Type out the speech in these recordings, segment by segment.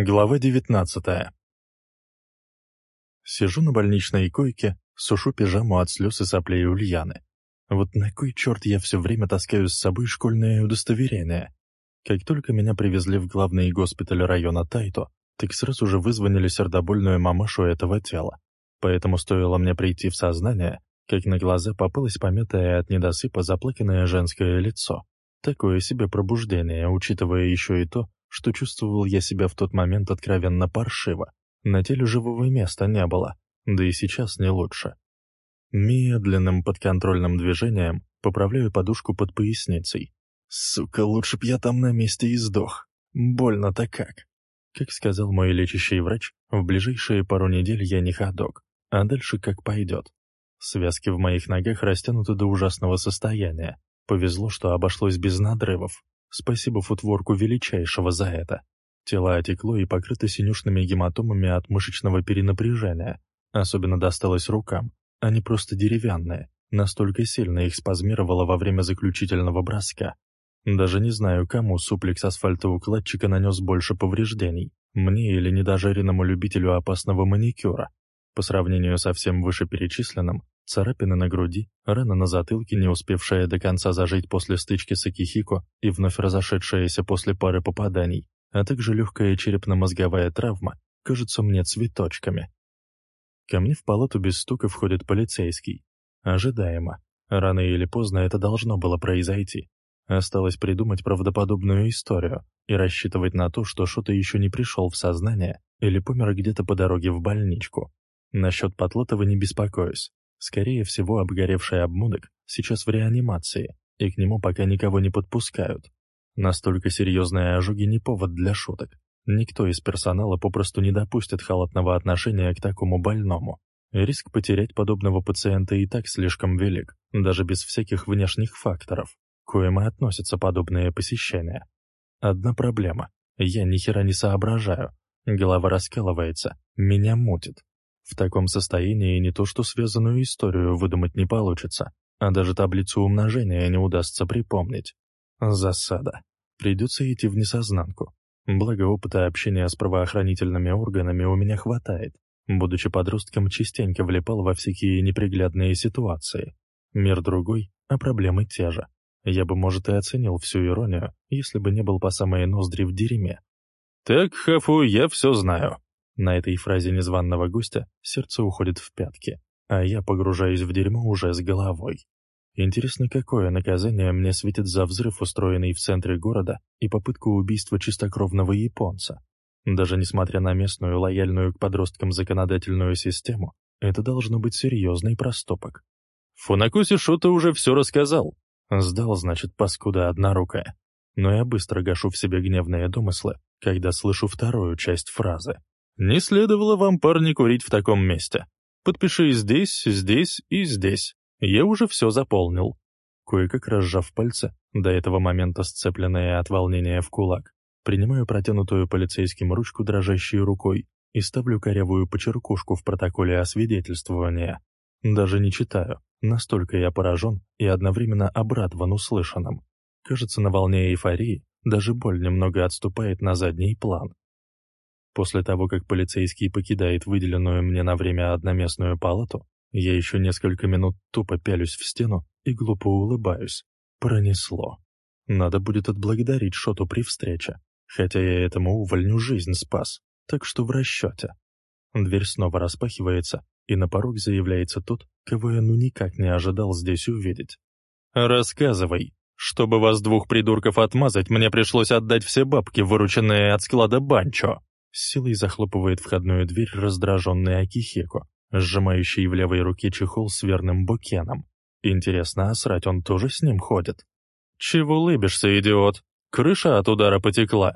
Глава 19 Сижу на больничной койке, сушу пижаму от слез и соплей Ульяны. Вот на кой черт я все время таскаю с собой школьное удостоверение? Как только меня привезли в главный госпиталь района Тайто, так сразу же вызвонили сердобольную мамашу этого тела. Поэтому стоило мне прийти в сознание, как на глаза попалось помятое от недосыпа заплаканное женское лицо. Такое себе пробуждение, учитывая еще и то, что чувствовал я себя в тот момент откровенно паршиво. На теле живого места не было, да и сейчас не лучше. Медленным подконтрольным движением поправляю подушку под поясницей. Сука, лучше б я там на месте и сдох. Больно-то как. Как сказал мой лечащий врач, в ближайшие пару недель я не ходок, а дальше как пойдет. Связки в моих ногах растянуты до ужасного состояния. Повезло, что обошлось без надрывов. Спасибо футворку величайшего за это. Тело отекло и покрыто синюшными гематомами от мышечного перенапряжения. Особенно досталось рукам. Они просто деревянные. Настолько сильно их спазмировало во время заключительного броска. Даже не знаю, кому суплекс асфальтоукладчика нанес больше повреждений. Мне или недожаренному любителю опасного маникюра. По сравнению со всем вышеперечисленным, царапины на груди, рана на затылке, не успевшая до конца зажить после стычки с Акихико и вновь разошедшаяся после пары попаданий, а также легкая черепно-мозговая травма, кажутся мне цветочками. Ко мне в палату без стука входит полицейский. Ожидаемо. Рано или поздно это должно было произойти. Осталось придумать правдоподобную историю и рассчитывать на то, что что-то еще не пришел в сознание или помер где-то по дороге в больничку. Насчет Потлотова не беспокоюсь. Скорее всего, обгоревший обмудок сейчас в реанимации, и к нему пока никого не подпускают. Настолько серьезные ожоги не повод для шуток. Никто из персонала попросту не допустит халатного отношения к такому больному. Риск потерять подобного пациента и так слишком велик, даже без всяких внешних факторов, к коим и относятся подобные посещения. Одна проблема. Я ни хера не соображаю. Голова раскалывается, меня мутит. В таком состоянии не то что связанную историю выдумать не получится, а даже таблицу умножения не удастся припомнить. Засада. Придется идти в несознанку. Благо опыта общения с правоохранительными органами у меня хватает. Будучи подростком, частенько влипал во всякие неприглядные ситуации. Мир другой, а проблемы те же. Я бы, может, и оценил всю иронию, если бы не был по самые ноздри в дерьме. «Так, Хафу, я все знаю», на этой фразе незваного гостя сердце уходит в пятки, а я погружаюсь в дерьмо уже с головой. Интересно, какое наказание мне светит за взрыв, устроенный в центре города, и попытку убийства чистокровного японца. Даже несмотря на местную, лояльную к подросткам законодательную систему, это должно быть серьезный проступок. Фунакуси Шута уже все рассказал. Сдал, значит, паскуда однорукая. Но я быстро гашу в себе гневные домыслы, когда слышу вторую часть фразы. Не следовало вам, парни, курить в таком месте. Подпиши здесь, здесь и здесь. Я уже все заполнил. Кое-как разжав пальцы, до этого момента сцепленные от волнения в кулак, принимаю протянутую полицейским ручку дрожащей рукой и ставлю корявую почеркушку в протоколе освидетельствования. Даже не читаю, настолько я поражен и одновременно обрадован услышанным. Кажется, на волне эйфории даже боль немного отступает на задний план. После того, как полицейский покидает выделенную мне на время одноместную палату, я еще несколько минут тупо пялюсь в стену и глупо улыбаюсь. Пронесло. Надо будет отблагодарить Шоту при встрече, хотя я этому увольню жизнь спас, так что в расчете. Дверь снова распахивается, и на порог заявляется тот, кого я ну никак не ожидал здесь увидеть. «Рассказывай. Чтобы вас двух придурков отмазать, мне пришлось отдать все бабки, вырученные от склада Банчо». С силой захлопывает входную дверь раздраженный Акихеко, сжимающий в левой руке чехол с верным букеном. Интересно, а срать он тоже с ним ходит? «Чего улыбишься, идиот? Крыша от удара потекла!»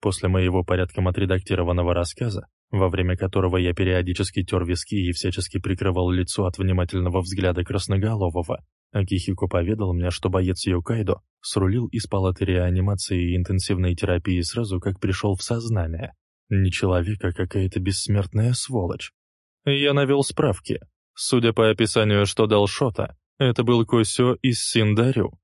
После моего порядком отредактированного рассказа, во время которого я периодически тер виски и всячески прикрывал лицо от внимательного взгляда красноголового, Акихико поведал мне, что боец Йокайдо срулил из палаты реанимации и интенсивной терапии сразу, как пришел в сознание. Не человек, а какая-то бессмертная сволочь. Я навел справки. Судя по описанию, что дал Шота, это был Косё из Синдарю.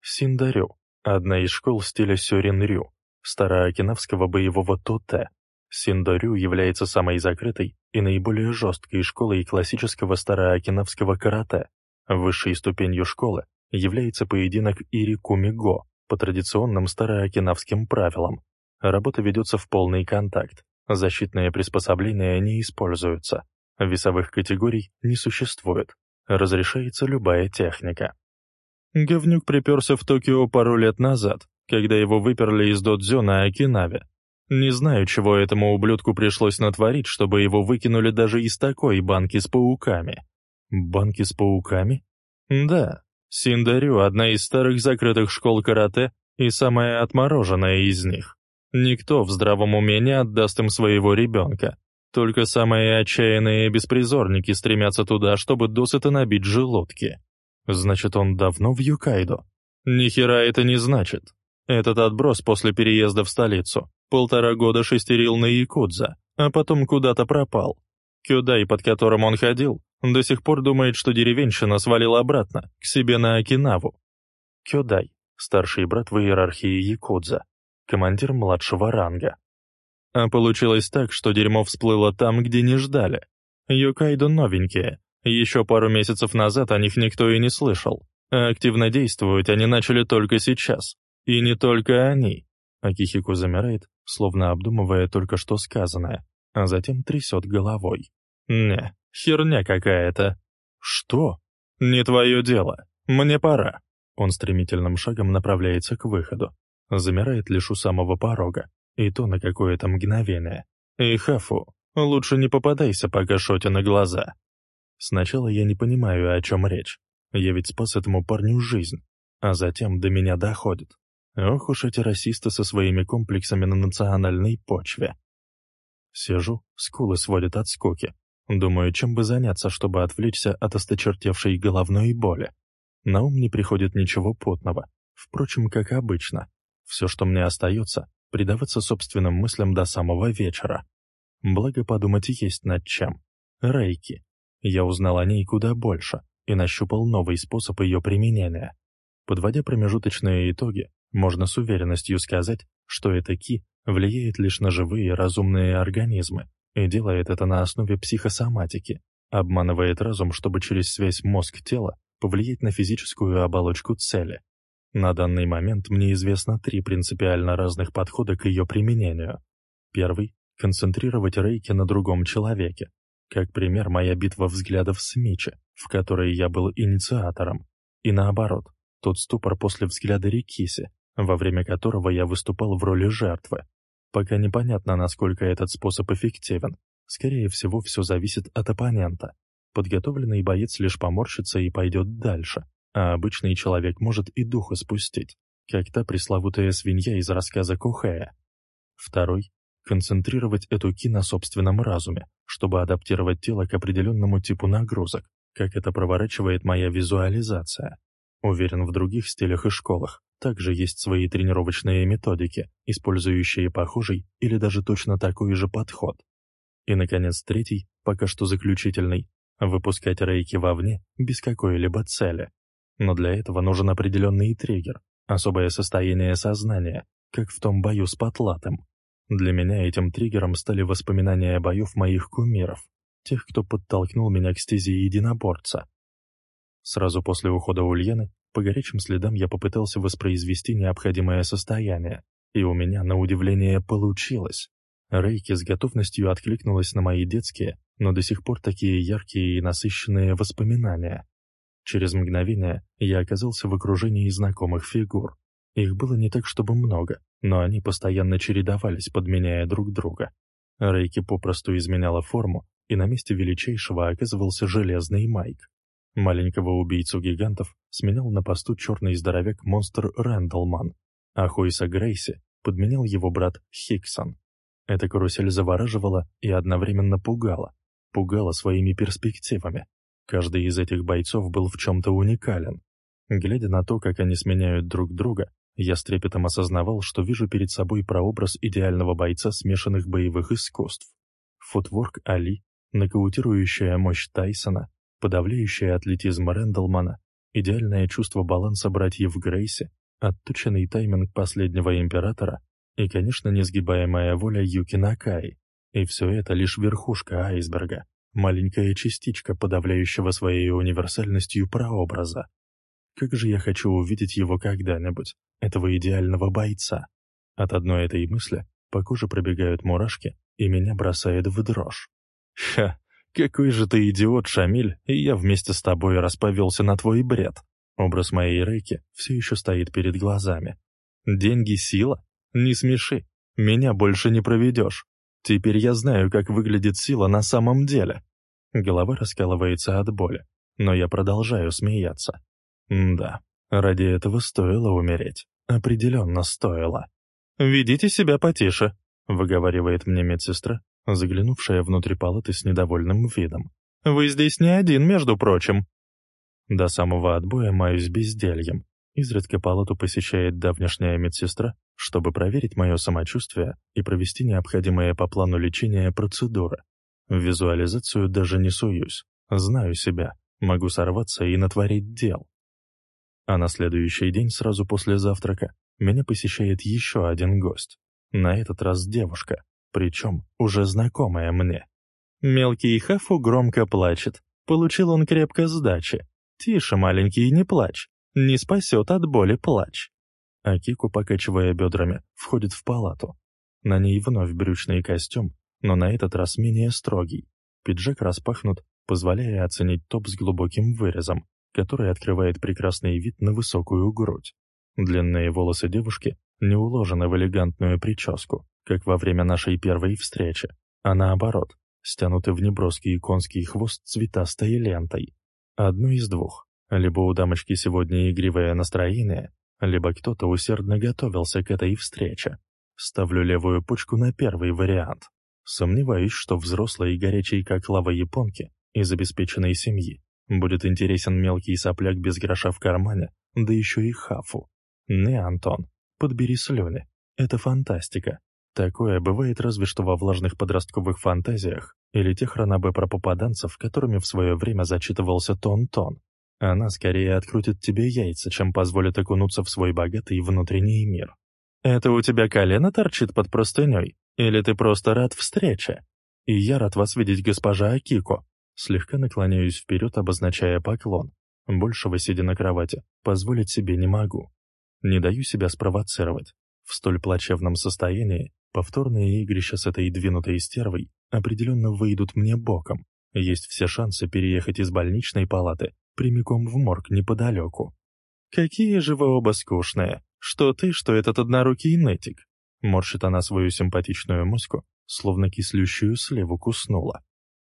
Синдарю — одна из школ стиля Сёрин-рю, староокинавского боевого тоте. Синдорю является самой закрытой и наиболее жесткой школой классического староокинавского карате. Высшей ступенью школы является поединок Ири-Кумиго по традиционным староокинавским правилам. Работа ведется в полный контакт, защитные приспособления не используются, весовых категорий не существует, разрешается любая техника. Говнюк приперся в Токио пару лет назад, когда его выперли из додзё на Окинаве. Не знаю, чего этому ублюдку пришлось натворить, чтобы его выкинули даже из такой банки с пауками. Банки с пауками? Да, Синдарю — одна из старых закрытых школ карате и самая отмороженная из них. Никто в здравом уме не отдаст им своего ребенка. Только самые отчаянные беспризорники стремятся туда, чтобы досыта набить желудки. Значит, он давно в Юкайдо. Ни хера это не значит. Этот отброс после переезда в столицу полтора года шестерил на Якудза, а потом куда-то пропал. Кюдай, под которым он ходил, до сих пор думает, что деревенщина свалила обратно, к себе на Окинаву. Кюдай, старший брат в иерархии Якудза, командир младшего ранга. А получилось так, что дерьмо всплыло там, где не ждали. Юкайдо новенькие, еще пару месяцев назад о них никто и не слышал. А активно действовать они начали только сейчас. И не только они. Акихико замирает, словно обдумывая только что сказанное, а затем трясет головой. «Не, херня какая-то». «Что?» «Не твое дело. Мне пора». Он стремительным шагом направляется к выходу. Замирает лишь у самого порога, и то на какое-то мгновение. «Эй, Хафу, лучше не попадайся пока Шоте на глаза». Сначала я не понимаю, о чем речь. Я ведь спас этому парню жизнь. А затем до меня доходит. Ох уж эти расисты со своими комплексами на национальной почве. Сижу, скулы сводят от скуки. Думаю, чем бы заняться, чтобы отвлечься от осточертевшей головной боли. На ум не приходит ничего потного. Впрочем, как обычно. Все, что мне остается, предаваться собственным мыслям до самого вечера. Благо подумать есть над чем. Рейки. Я узнал о ней куда больше и нащупал новый способ ее применения. Подводя промежуточные итоги, можно с уверенностью сказать, что эта ки влияет лишь на живые разумные организмы и делает это на основе психосоматики, обманывает разум, чтобы через связь мозг-тело повлиять на физическую оболочку цели. На данный момент мне известно три принципиально разных подхода к ее применению. Первый — концентрировать рейки на другом человеке. Как пример, моя битва взглядов с Мичи, в которой я был инициатором. И наоборот, тот ступор после взгляда Рикиси, во время которого я выступал в роли жертвы. Пока непонятно, насколько этот способ эффективен. Скорее всего, все зависит от оппонента. Подготовленный боец лишь поморщится и пойдет дальше, а обычный человек может и духа спустить, как та пресловутая свинья из рассказа Кухая. Второй — концентрировать эту ки на собственном разуме, чтобы адаптировать тело к определенному типу нагрузок, как это проворачивает моя визуализация. Уверен, в других стилях и школах также есть свои тренировочные методики, использующие похожий или даже точно такой же подход. И, наконец, третий, пока что заключительный, выпускать рейки вовне без какой-либо цели. Но для этого нужен определенный триггер, особое состояние сознания, как в том бою с Потлатым. Для меня этим триггером стали воспоминания боев моих кумиров, тех, кто подтолкнул меня к стези единоборца. Сразу после ухода Ульяны по горячим следам я попытался воспроизвести необходимое состояние, и у меня, на удивление, получилось. Рейки с готовностью откликнулась на мои детские, но до сих пор такие яркие и насыщенные воспоминания. Через мгновение я оказался в окружении знакомых фигур. Их было не так, чтобы много, но они постоянно чередовались, подменяя друг друга. Рейки попросту изменяла форму, и на месте величайшего оказывался железный Майк. Маленького убийцу гигантов сменял на посту черный здоровяк-монстр Рэндалман, а Хойса Грейси подменял его брат Хиксон. Эта карусель завораживала и одновременно пугала. Пугала своими перспективами. Каждый из этих бойцов был в чем-то уникален. Глядя на то, как они сменяют друг друга, я с трепетом осознавал, что вижу перед собой прообраз идеального бойца смешанных боевых искусств. Футворк Али, нокаутирующая мощь Тайсона, подавляющий атлетизм Рэндалмана, идеальное чувство баланса братьев Грейси, отточенный тайминг последнего императора и, конечно, несгибаемая воля Юки Накай. И все это лишь верхушка айсберга, маленькая частичка подавляющего своей универсальностью прообраза. Как же я хочу увидеть его когда-нибудь, этого идеального бойца. От одной этой мысли по коже пробегают мурашки, и меня бросает в дрожь. Ха, какой же ты идиот, Шамиль, и я вместе с тобой расповелся на твой бред. Образ моей Рейки все еще стоит перед глазами. Деньги — сила? Не смеши. Меня больше не проведешь. Теперь я знаю, как выглядит сила на самом деле. Голова раскалывается от боли, но я продолжаю смеяться. М да, ради этого стоило умереть. Определенно стоило. «Ведите себя потише», — выговаривает мне медсестра, заглянувшая внутрь палаты с недовольным видом. «Вы здесь не один, между прочим». До самого отбоя маюсь бездельем. Изредка палату посещает давнешняя медсестра, чтобы проверить мое самочувствие и провести необходимые по плану лечения процедуры. В визуализацию даже не суюсь. Знаю себя, могу сорваться и натворить дел. А на следующий день, сразу после завтрака, меня посещает еще один гость. На этот раз девушка, причем уже знакомая мне. Мелкий Хафу громко плачет. Получил он крепко сдачи. «Тише, маленький, не плачь. Не спасет от боли плач». Акику, покачивая бедрами, входит в палату. На ней вновь брючный костюм, но на этот раз менее строгий. Пиджак распахнут, позволяя оценить топ с глубоким вырезом, который открывает прекрасный вид на высокую грудь. Длинные волосы девушки не уложены в элегантную прическу, как во время нашей первой встречи, а наоборот, стянуты в неброский конский хвост цветастой лентой. Одно из двух. Либо у дамочки сегодня игривое настроение, либо кто-то усердно готовился к этой встрече. Ставлю левую почку на первый вариант. Сомневаюсь, что взрослой и горячей, как лава японки, из обеспеченной семьи, Будет интересен мелкий сопляк без гроша в кармане, да еще и хафу. Не, Антон, подбери слюни. Это фантастика. Такое бывает разве что во влажных подростковых фантазиях или тех ранобе про попаданцев, которыми в свое время зачитывался Тон-Тон. Она скорее открутит тебе яйца, чем позволит окунуться в свой богатый внутренний мир. «Это у тебя колено торчит под простыней? Или ты просто рад встрече?» «И я рад вас видеть, госпожа Акико», Слегка наклоняюсь вперед, обозначая поклон. Большего, сидя на кровати, позволить себе не могу. Не даю себя спровоцировать. В столь плачевном состоянии повторные игрища с этой двинутой стервой определенно выйдут мне боком. Есть все шансы переехать из больничной палаты прямиком в морг неподалеку. «Какие же вы оба скучные! Что ты, что этот однорукий нытик!» Морщит она свою симпатичную муську, словно кислющую сливу куснула.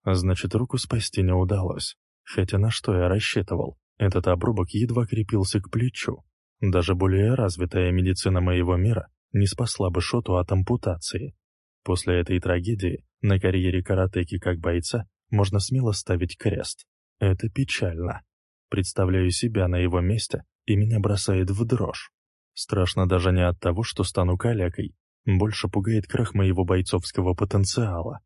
Значит, руку спасти не удалось. Хотя на что я рассчитывал? Этот обрубок едва крепился к плечу. Даже более развитая медицина моего мира не спасла бы Шоту от ампутации. После этой трагедии на карьере каратеки как бойца можно смело ставить крест. Это печально. Представляю себя на его месте, и меня бросает в дрожь. Страшно даже не от того, что стану калекой. Больше пугает крах моего бойцовского потенциала.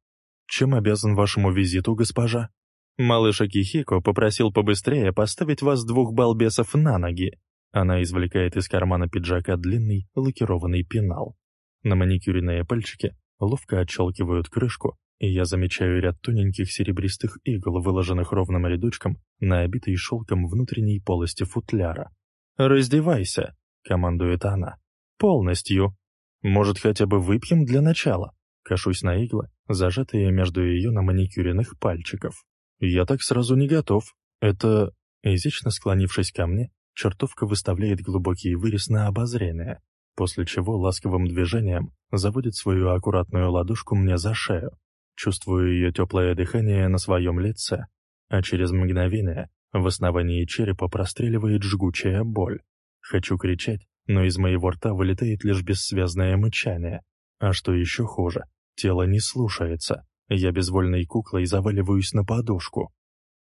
Чем обязан вашему визиту, госпожа?» Малыш Акихико попросил побыстрее поставить вас двух балбесов на ноги. Она извлекает из кармана пиджака длинный лакированный пенал. На маникюренные пальчики ловко отщелкивают крышку, и я замечаю ряд тоненьких серебристых игл, выложенных ровным рядочком на обитой шелком внутренней полости футляра. «Раздевайся», — командует она. «Полностью. Может, хотя бы выпьем для начала?» Кашусь на иглы, зажатые между ее на маникюренных пальчиков. Я так сразу не готов. Это... Изично склонившись ко мне, чертовка выставляет глубокий вырез на обозрение, после чего ласковым движением заводит свою аккуратную ладошку мне за шею. Чувствую ее теплое дыхание на своем лице, а через мгновение в основании черепа простреливает жгучая боль. Хочу кричать, но из моего рта вылетает лишь бессвязное мычание. А что еще хуже, тело не слушается. Я безвольной куклой заваливаюсь на подушку.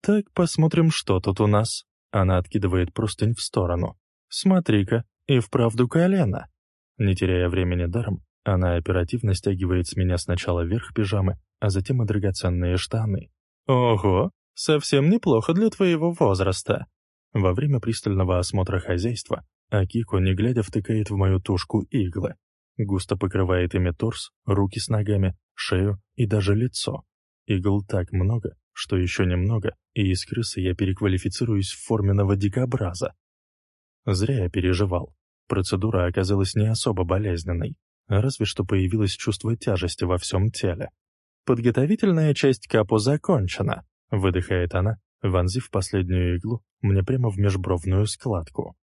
«Так, посмотрим, что тут у нас». Она откидывает простынь в сторону. «Смотри-ка, и вправду колено». Не теряя времени даром, она оперативно стягивает с меня сначала верх пижамы, а затем и драгоценные штаны. «Ого, совсем неплохо для твоего возраста». Во время пристального осмотра хозяйства Акико, не глядя, втыкает в мою тушку иглы. густо покрывает ими торс, руки с ногами, шею и даже лицо. Игл так много, что еще немного, и из крысы я переквалифицируюсь в форменного дикобраза. Зря я переживал. Процедура оказалась не особо болезненной, разве что появилось чувство тяжести во всем теле. «Подготовительная часть капо закончена», — выдыхает она, вонзив последнюю иглу мне прямо в межбровную складку.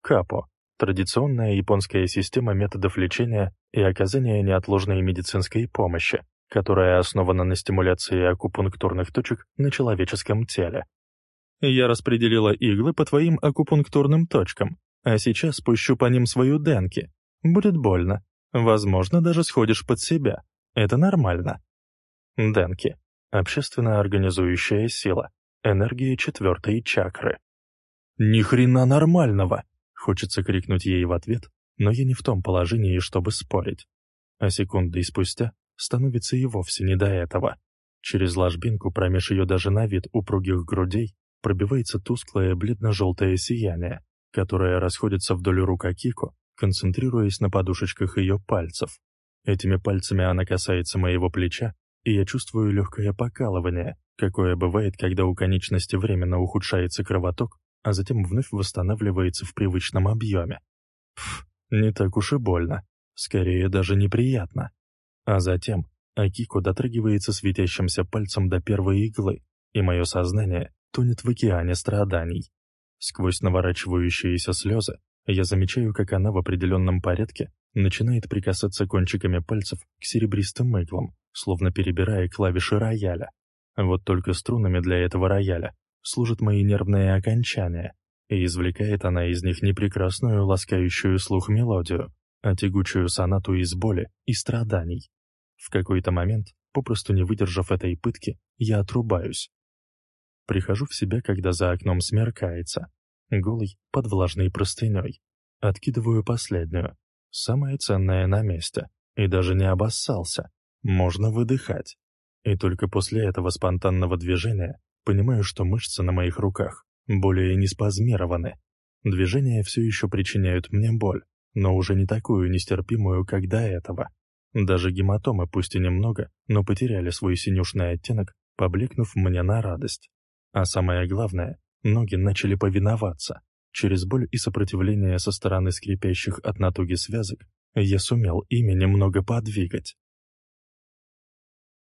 Капо — традиционная японская система методов лечения и оказания неотложной медицинской помощи, которая основана на стимуляции акупунктурных точек на человеческом теле. Я распределила иглы по твоим акупунктурным точкам, а сейчас спущу по ним свою денки. Будет больно. Возможно, даже сходишь под себя. Это нормально. Денки. Общественно организующая сила. Энергия четвертой чакры. «Ни хрена нормального!» Хочется крикнуть ей в ответ, но я не в том положении, чтобы спорить. А секунды спустя становится и вовсе не до этого. Через ложбинку, промеж ее даже на вид упругих грудей, пробивается тусклое бледно-желтое сияние, которое расходится вдоль рук Акико, концентрируясь на подушечках ее пальцев. Этими пальцами она касается моего плеча, и я чувствую легкое покалывание, какое бывает, когда у конечности временно ухудшается кровоток, а затем вновь восстанавливается в привычном объеме. Пф, не так уж и больно, скорее даже неприятно. А затем Акико дотрагивается светящимся пальцем до первой иглы, и мое сознание тонет в океане страданий. Сквозь наворачивающиеся слезы я замечаю, как она в определенном порядке начинает прикасаться кончиками пальцев к серебристым иглам, словно перебирая клавиши рояля. Вот только струнами для этого рояля служат мои нервные окончания, и извлекает она из них не прекрасную ласкающую слух мелодию, а тягучую сонату из боли и страданий. В какой-то момент, попросту не выдержав этой пытки, я отрубаюсь. Прихожу в себя, когда за окном смеркается, голый под влажной простыней. Откидываю последнюю, самое ценное на месте, и даже не обоссался. Можно выдыхать. И только после этого спонтанного движения понимаю, что мышцы на моих руках более не спазмированы. Движения все еще причиняют мне боль, но уже не такую нестерпимую, как до этого. Даже гематомы, пусть и немного, но потеряли свой синюшный оттенок, поблекнув мне на радость. А самое главное, ноги начали повиноваться. Через боль и сопротивление со стороны скрипящих от натуги связок я сумел ими немного подвигать.